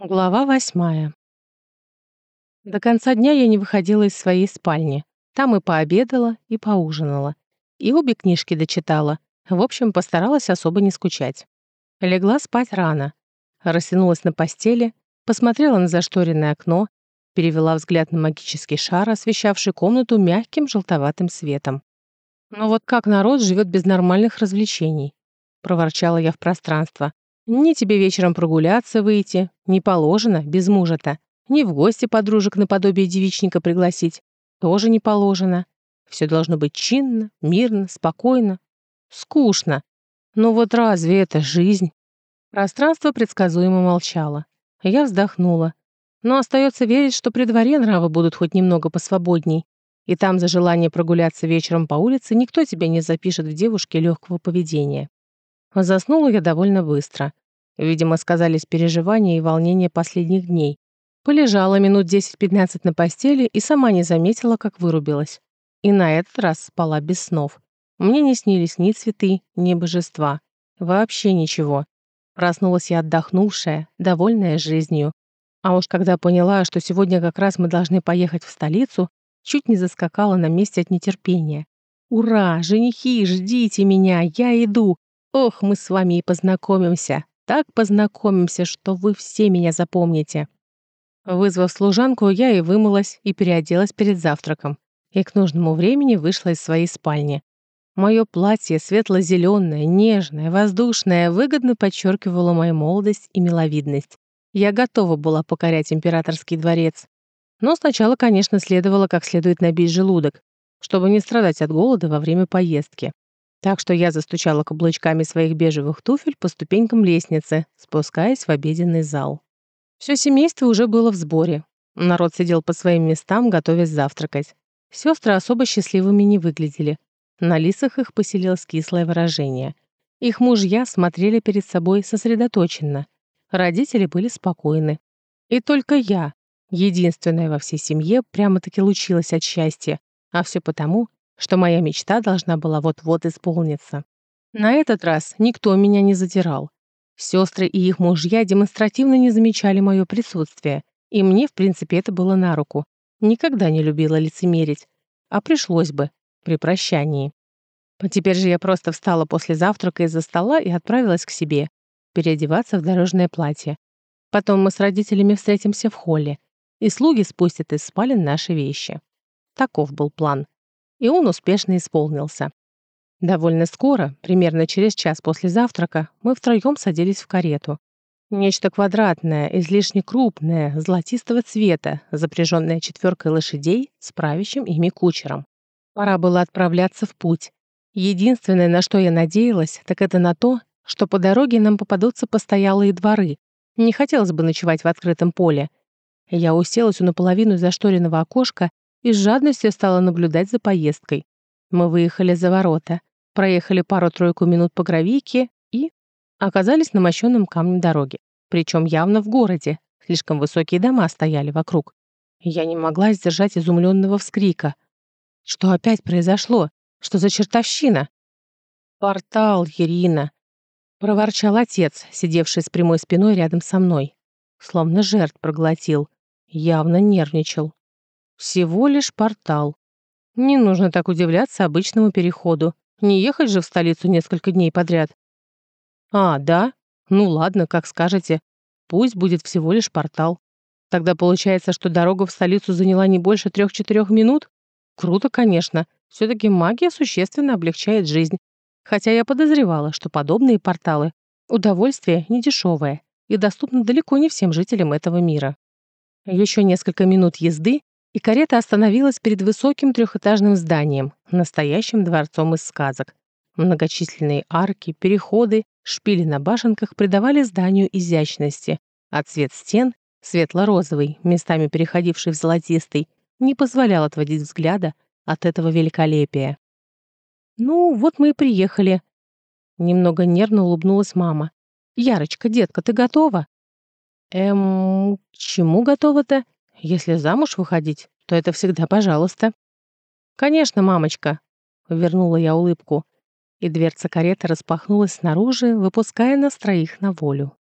Глава восьмая. До конца дня я не выходила из своей спальни. Там и пообедала, и поужинала. И обе книжки дочитала. В общем, постаралась особо не скучать. Легла спать рано. Растянулась на постели, посмотрела на зашторенное окно, перевела взгляд на магический шар, освещавший комнату мягким желтоватым светом. «Ну вот как народ живет без нормальных развлечений?» — проворчала я в пространство. Ни тебе вечером прогуляться выйти, не положено, без мужа-то. Ни в гости подружек наподобие девичника пригласить. Тоже не положено. Все должно быть чинно, мирно, спокойно. Скучно. Но вот разве это жизнь? Пространство предсказуемо молчало. Я вздохнула. Но остается верить, что при дворе нравы будут хоть немного посвободней. И там за желание прогуляться вечером по улице никто тебя не запишет в девушке легкого поведения. Заснула я довольно быстро. Видимо, сказались переживания и волнения последних дней. Полежала минут 10-15 на постели и сама не заметила, как вырубилась. И на этот раз спала без снов. Мне не снились ни цветы, ни божества. Вообще ничего. Проснулась я отдохнувшая, довольная жизнью. А уж когда поняла, что сегодня как раз мы должны поехать в столицу, чуть не заскакала на месте от нетерпения. «Ура! Женихи, ждите меня! Я иду! Ох, мы с вами и познакомимся. Так познакомимся, что вы все меня запомните. Вызвав служанку, я и вымылась, и переоделась перед завтраком. И к нужному времени вышла из своей спальни. Мое платье, светло-зеленое, нежное, воздушное, выгодно подчеркивало мою молодость и миловидность. Я готова была покорять императорский дворец. Но сначала, конечно, следовало как следует набить желудок, чтобы не страдать от голода во время поездки. Так что я застучала каблучками своих бежевых туфель по ступенькам лестницы, спускаясь в обеденный зал. Все семейство уже было в сборе. Народ сидел по своим местам, готовясь завтракать. Сестры особо счастливыми не выглядели. На лицах их поселилось кислое выражение. Их мужья смотрели перед собой сосредоточенно. Родители были спокойны. И только я, единственная во всей семье, прямо-таки лучилась от счастья. А все потому, что моя мечта должна была вот-вот исполниться. На этот раз никто меня не задирал. Сестры и их мужья демонстративно не замечали мое присутствие, и мне, в принципе, это было на руку. Никогда не любила лицемерить, а пришлось бы при прощании. Теперь же я просто встала после завтрака из-за стола и отправилась к себе, переодеваться в дорожное платье. Потом мы с родителями встретимся в холле, и слуги спустят из спален наши вещи. Таков был план и он успешно исполнился. Довольно скоро, примерно через час после завтрака, мы втроем садились в карету. Нечто квадратное, излишне крупное, золотистого цвета, запряженное четверкой лошадей с правящим ими кучером. Пора было отправляться в путь. Единственное, на что я надеялась, так это на то, что по дороге нам попадутся постоялые дворы. Не хотелось бы ночевать в открытом поле. Я уселась у наполовину зашторенного окошка и с жадностью стала наблюдать за поездкой. Мы выехали за ворота, проехали пару-тройку минут по гравийке и оказались на мощенном камне дороги. Причем явно в городе. Слишком высокие дома стояли вокруг. Я не могла сдержать изумленного вскрика. Что опять произошло? Что за чертовщина? «Портал, Ирина!» — проворчал отец, сидевший с прямой спиной рядом со мной. Словно жертв проглотил. Явно нервничал. Всего лишь портал. Не нужно так удивляться обычному переходу. Не ехать же в столицу несколько дней подряд. А, да? Ну ладно, как скажете. Пусть будет всего лишь портал. Тогда получается, что дорога в столицу заняла не больше трех-четырех минут? Круто, конечно. Все-таки магия существенно облегчает жизнь. Хотя я подозревала, что подобные порталы — удовольствие недешевое и доступно далеко не всем жителям этого мира. Еще несколько минут езды, и карета остановилась перед высоким трехэтажным зданием, настоящим дворцом из сказок. Многочисленные арки, переходы, шпили на башенках придавали зданию изящности, а цвет стен, светло-розовый, местами переходивший в золотистый, не позволял отводить взгляда от этого великолепия. «Ну, вот мы и приехали», — немного нервно улыбнулась мама. «Ярочка, детка, ты готова?» «Эм, чему готова-то?» Если замуж выходить, то это всегда пожалуйста». «Конечно, мамочка», — вернула я улыбку, и дверца кареты распахнулась снаружи, выпуская нас троих на волю.